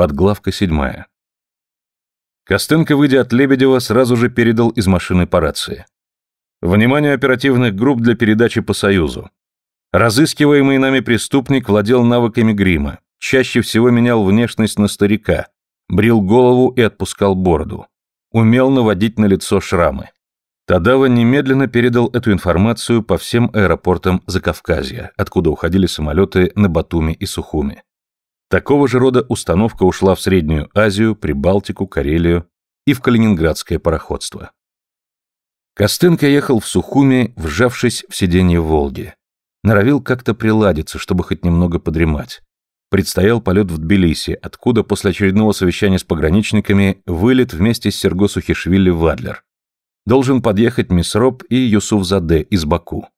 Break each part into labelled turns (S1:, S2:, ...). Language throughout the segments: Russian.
S1: Подглавка седьмая. Костенко, выйдя от Лебедева, сразу же передал из машины по рации. Внимание оперативных групп для передачи по Союзу. Разыскиваемый нами преступник владел навыками грима, чаще всего менял внешность на старика, брил голову и отпускал бороду. Умел наводить на лицо шрамы. Тадава немедленно передал эту информацию по всем аэропортам Закавказья, откуда уходили самолеты на Батуми и Сухуми. Такого же рода установка ушла в Среднюю Азию, Прибалтику, Карелию и в Калининградское пароходство. Костенко ехал в Сухуми, вжавшись в сиденье Волги. Норовил как-то приладиться, чтобы хоть немного подремать. Предстоял полет в Тбилиси, откуда после очередного совещания с пограничниками вылет вместе с Серго Сухишвили в Адлер. Должен подъехать Мисроп и Юсуфзаде из Баку.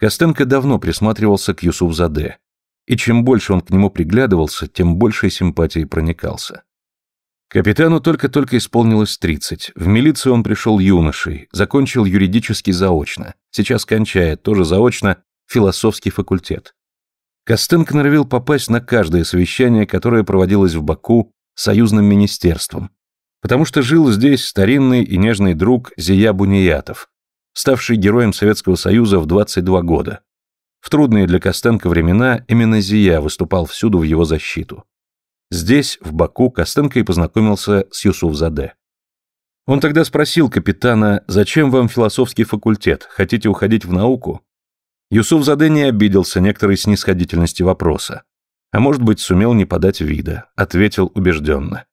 S1: Костенко давно присматривался к Юсуфзаде, и чем больше он к нему приглядывался, тем большей симпатией проникался. Капитану только-только исполнилось 30. В милицию он пришел юношей, закончил юридически заочно. Сейчас кончает, тоже заочно, философский факультет. Костенко норовил попасть на каждое совещание, которое проводилось в Баку союзным министерством, потому что жил здесь старинный и нежный друг Зия Буниятов, ставший героем Советского Союза в 22 года. В трудные для Костенко времена именно Зия выступал всюду в его защиту. Здесь, в Баку, Костенко и познакомился с Юсуфзаде. Он тогда спросил капитана, зачем вам философский факультет, хотите уходить в науку? Юсуф Заде не обиделся некоторой снисходительности вопроса. А может быть, сумел не подать вида, ответил убежденно.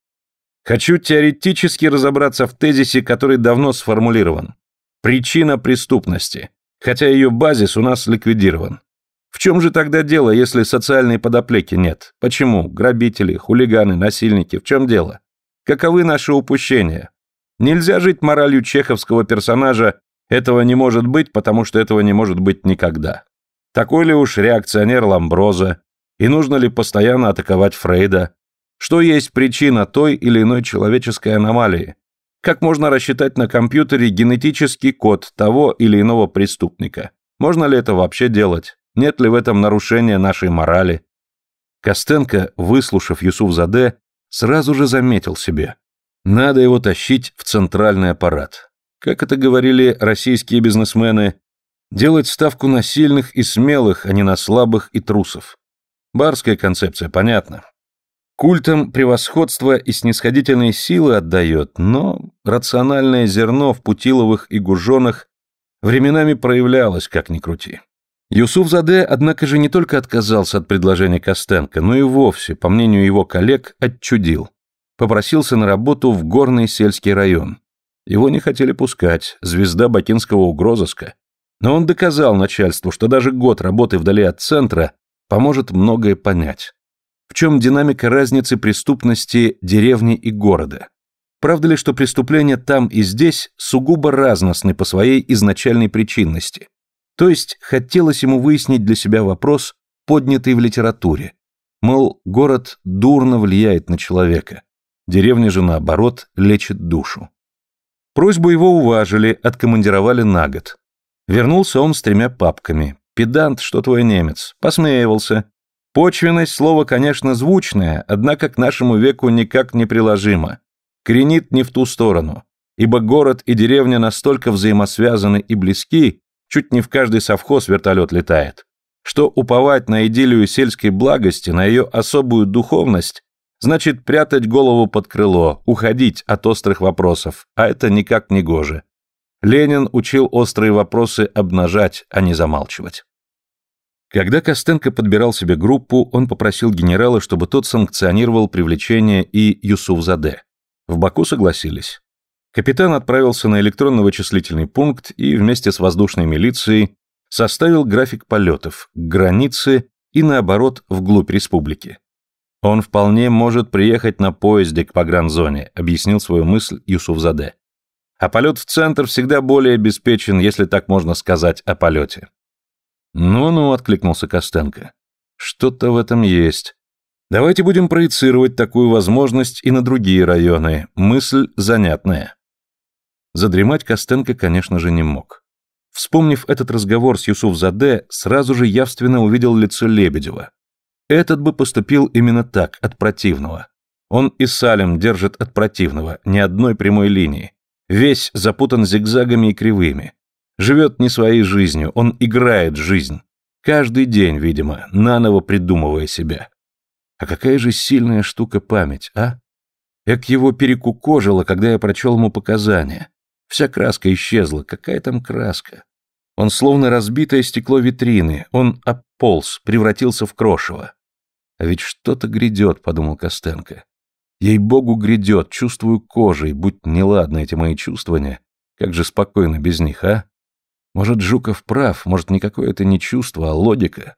S1: Хочу теоретически разобраться в тезисе, который давно сформулирован. Причина преступности, хотя ее базис у нас ликвидирован. В чем же тогда дело, если социальной подоплеки нет? Почему? Грабители, хулиганы, насильники, в чем дело? Каковы наши упущения? Нельзя жить моралью чеховского персонажа этого не может быть, потому что этого не может быть никогда. Такой ли уж реакционер Ламброза? И нужно ли постоянно атаковать Фрейда? Что есть причина той или иной человеческой аномалии? Как можно рассчитать на компьютере генетический код того или иного преступника? Можно ли это вообще делать? Нет ли в этом нарушения нашей морали? Костенко, выслушав Юсуф Заде, сразу же заметил себе. Надо его тащить в центральный аппарат как это говорили российские бизнесмены, делать ставку на сильных и смелых, а не на слабых и трусов. Барская концепция, понятно. Культом превосходства и снисходительной силы отдает, но рациональное зерно в Путиловых и Гужонах временами проявлялось, как ни крути. Юсуф Заде, однако же, не только отказался от предложения Костенко, но и вовсе, по мнению его коллег, отчудил. Попросился на работу в горный сельский район. Его не хотели пускать, звезда бакинского угрозыска. Но он доказал начальству, что даже год работы вдали от центра поможет многое понять. В чем динамика разницы преступности деревни и города? Правда ли, что преступления там и здесь сугубо разностны по своей изначальной причинности? То есть хотелось ему выяснить для себя вопрос, поднятый в литературе. Мол, город дурно влияет на человека. Деревня же, наоборот, лечит душу. Просьбу его уважили, откомандировали на год. Вернулся он с тремя папками. Педант, что твой немец. Посмеивался. Почвенность слово, конечно, звучное, однако к нашему веку никак не приложимо. Кренит не в ту сторону. Ибо город и деревня настолько взаимосвязаны и близки, чуть не в каждый совхоз вертолет летает, что уповать на идиллию сельской благости, на ее особую духовность Значит, прятать голову под крыло, уходить от острых вопросов, а это никак не гоже. Ленин учил острые вопросы обнажать, а не замалчивать. Когда Костенко подбирал себе группу, он попросил генерала, чтобы тот санкционировал привлечение и Юсуфзаде. В Баку согласились. Капитан отправился на электронно-вычислительный пункт и вместе с воздушной милицией составил график полетов к границе и наоборот вглубь республики. «Он вполне может приехать на поезде к погранзоне», объяснил свою мысль Юсуфзаде. «А полет в центр всегда более обеспечен, если так можно сказать о полете». «Ну-ну», — откликнулся Костенко. «Что-то в этом есть. Давайте будем проецировать такую возможность и на другие районы. Мысль занятная». Задремать Костенко, конечно же, не мог. Вспомнив этот разговор с Юсуфзаде, сразу же явственно увидел лицо Лебедева. Этот бы поступил именно так, от противного. Он и Салем держит от противного, ни одной прямой линии. Весь запутан зигзагами и кривыми. Живет не своей жизнью, он играет жизнь. Каждый день, видимо, наново придумывая себя. А какая же сильная штука память, а? Эк его перекукожило, когда я прочел ему показания. Вся краска исчезла, какая там краска? Он словно разбитое стекло витрины, он ополз, превратился в крошево. А ведь что-то грядет, подумал Костенко. Ей-богу, грядет, чувствую кожей, будь неладны эти мои чувствования. Как же спокойно без них, а? Может, Жуков прав, может, никакое это не чувство, а логика.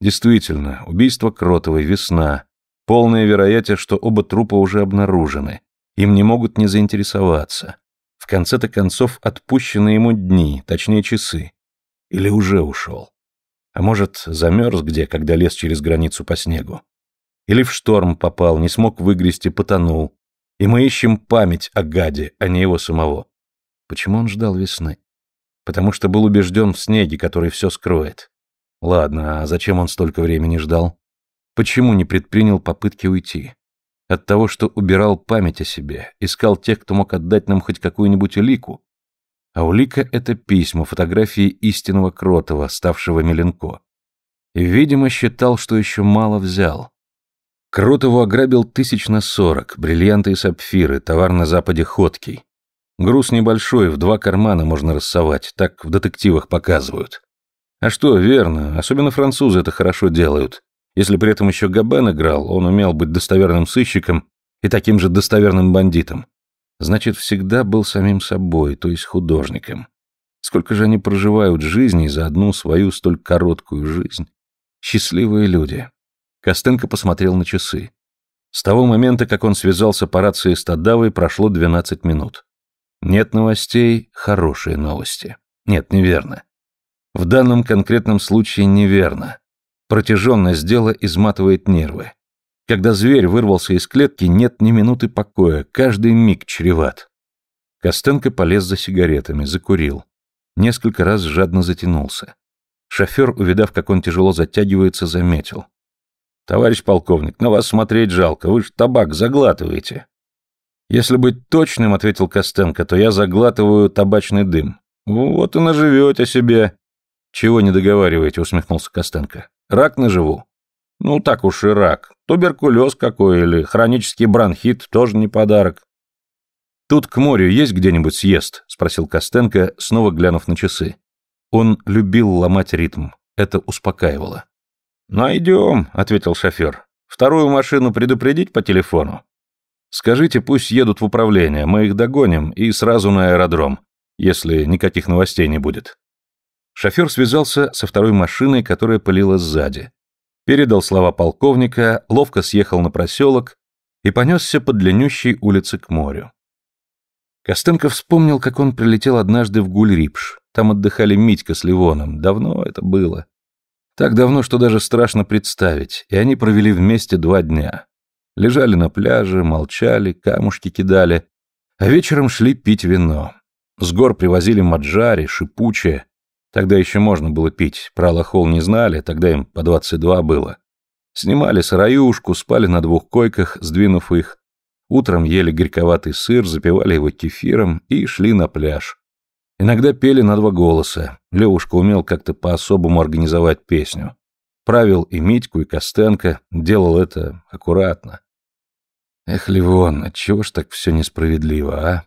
S1: Действительно, убийство Кротовой, весна. Полная вероятность, что оба трупа уже обнаружены. Им не могут не заинтересоваться. В конце-то концов, отпущены ему дни, точнее часы. Или уже ушел. А может, замерз где, когда лез через границу по снегу. Или в шторм попал, не смог выгрести, потонул. И мы ищем память о гаде, а не его самого. Почему он ждал весны? Потому что был убежден в снеге, который все скроет. Ладно, а зачем он столько времени ждал? Почему не предпринял попытки уйти? От того, что убирал память о себе, искал тех, кто мог отдать нам хоть какую-нибудь улику. А улика — это письма, фотографии истинного Кротова, ставшего Меленко. И, видимо, считал, что еще мало взял. Кротову ограбил тысяч на сорок, бриллианты и сапфиры, товар на западе ходкий. Груз небольшой, в два кармана можно рассовать, так в детективах показывают. А что, верно, особенно французы это хорошо делают. Если при этом еще Габен играл, он умел быть достоверным сыщиком и таким же достоверным бандитом. Значит, всегда был самим собой, то есть художником. Сколько же они проживают жизни за одну свою столь короткую жизнь. Счастливые люди. Костенко посмотрел на часы. С того момента, как он связался по рации с Тадавой, прошло 12 минут. Нет новостей, хорошие новости. Нет, неверно. В данном конкретном случае неверно. Протяженность дела изматывает нервы. Когда зверь вырвался из клетки, нет ни минуты покоя, каждый миг чреват. Костенко полез за сигаретами, закурил. Несколько раз жадно затянулся. Шофер, увидав, как он тяжело затягивается, заметил. «Товарищ полковник, на вас смотреть жалко, вы ж табак заглатываете». «Если быть точным, — ответил Костенко, — то я заглатываю табачный дым. Вот и наживете себе». «Чего не договариваете?» — усмехнулся Костенко. «Рак наживу». «Ну, так уж и рак. Туберкулез какой или хронический бронхит тоже не подарок». «Тут к морю есть где-нибудь съезд?» — спросил Костенко, снова глянув на часы. Он любил ломать ритм. Это успокаивало. «Найдем», — ответил шофер. «Вторую машину предупредить по телефону?» «Скажите, пусть едут в управление, мы их догоним и сразу на аэродром, если никаких новостей не будет». Шофер связался со второй машиной, которая пылила сзади. Передал слова полковника, ловко съехал на проселок и понесся по длиннющей улице к морю. Костенко вспомнил, как он прилетел однажды в Гульрипш. Там отдыхали Митька с Ливоном. Давно это было. Так давно, что даже страшно представить, и они провели вместе два дня. Лежали на пляже, молчали, камушки кидали, а вечером шли пить вино. С гор привозили маджари, шипучее. Тогда еще можно было пить, про Алахол не знали, тогда им по 22 было. Снимали сыроюшку, спали на двух койках, сдвинув их. Утром ели горьковатый сыр, запивали его кефиром и шли на пляж. Иногда пели на два голоса. Левушка умел как-то по-особому организовать песню. Правил и Митьку, и Костенко, делал это аккуратно. Эх, Ливон, отчего ж так все несправедливо, а?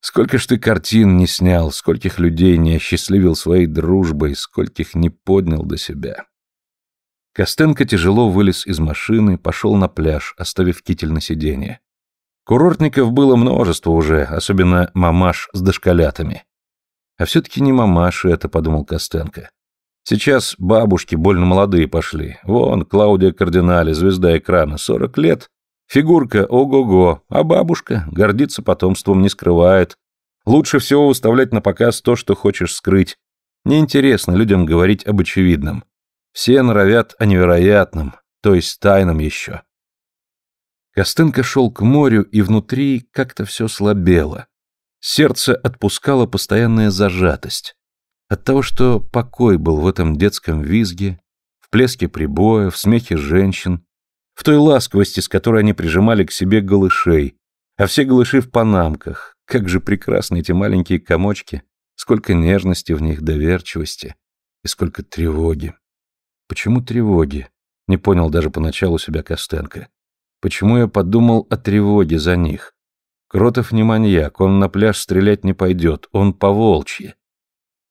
S1: Сколько ж ты картин не снял, скольких людей не осчастливил своей дружбой, скольких не поднял до себя. Костенко тяжело вылез из машины, пошел на пляж, оставив китель на сиденье. Курортников было множество уже, особенно мамаш с дошколятами. А все-таки не мамаши это, подумал Костенко. Сейчас бабушки больно молодые пошли. Вон, Клаудия Кардинале, звезда экрана, 40 лет. Фигурка ого-го, а бабушка гордится потомством, не скрывает. Лучше всего выставлять на показ то, что хочешь скрыть. Неинтересно людям говорить об очевидном. Все норовят о невероятном, то есть тайном еще. Костенко шел к морю, и внутри как-то все слабело. Сердце отпускало постоянная зажатость. От того, что покой был в этом детском визге, в плеске прибоя, в смехе женщин, в той ласковости, с которой они прижимали к себе голышей, а все голыши в панамках. Как же прекрасны эти маленькие комочки, сколько нежности в них, доверчивости и сколько тревоги. Почему тревоги? Не понял даже поначалу себя Костенко. Почему я подумал о тревоге за них? Кротов не маньяк, он на пляж стрелять не пойдет, он по волчьи.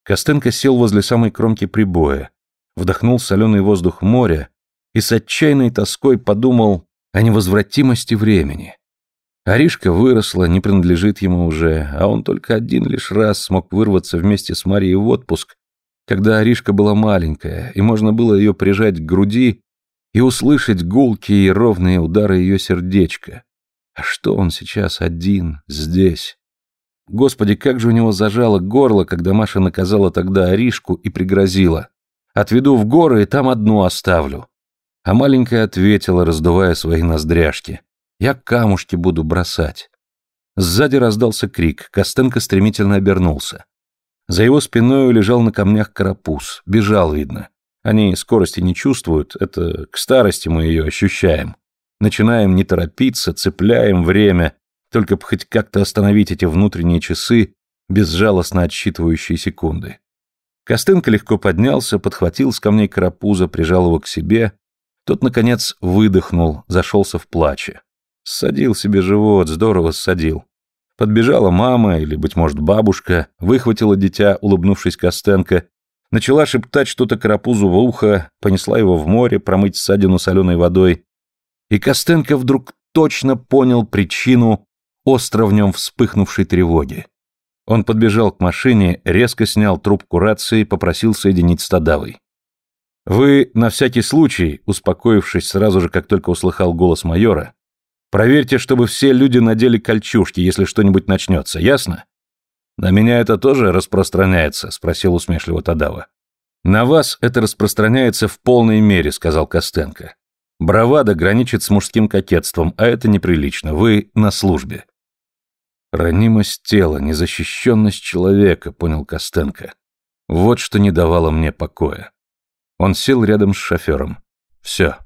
S1: Костенко сел возле самой кромки прибоя, вдохнул соленый воздух моря и с отчаянной тоской подумал о невозвратимости времени. Аришка выросла, не принадлежит ему уже, а он только один лишь раз смог вырваться вместе с Марией в отпуск, когда Аришка была маленькая, и можно было ее прижать к груди и услышать гулкие и ровные удары ее сердечка. А что он сейчас один, здесь? Господи, как же у него зажало горло, когда Маша наказала тогда Аришку и пригрозила. «Отведу в горы и там одну оставлю». А маленькая ответила, раздувая свои ноздряшки. «Я камушки буду бросать». Сзади раздался крик, Костенко стремительно обернулся. За его спиной лежал на камнях карапуз, бежал, видно. Они скорости не чувствуют, это к старости мы ее ощущаем. Начинаем не торопиться, цепляем время, только бы хоть как-то остановить эти внутренние часы, безжалостно отсчитывающие секунды. Костенко легко поднялся, подхватил с камней карапуза, прижал его к себе. Тот, наконец, выдохнул, зашелся в плаче. Ссадил себе живот, здорово ссадил. Подбежала мама или, быть может, бабушка, выхватила дитя, улыбнувшись Костенко, начала шептать что-то карапузу в ухо, понесла его в море промыть ссадину соленой водой. И Костенко вдруг точно понял причину остро в нем вспыхнувшей тревоги. Он подбежал к машине, резко снял трубку рации, попросил соединить с Тадавой. «Вы, на всякий случай, успокоившись сразу же, как только услыхал голос майора, проверьте, чтобы все люди надели кольчужки, если что-нибудь начнется, ясно?» «На меня это тоже распространяется?» – спросил усмешливо Тадава. «На вас это распространяется в полной мере», – сказал Костенко. «Бравада граничит с мужским кокетством, а это неприлично. Вы на службе». Ранимость тела, незащищенность человека, понял Костенко. Вот что не давало мне покоя. Он сел рядом с шофером. Все,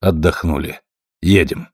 S1: отдохнули. Едем.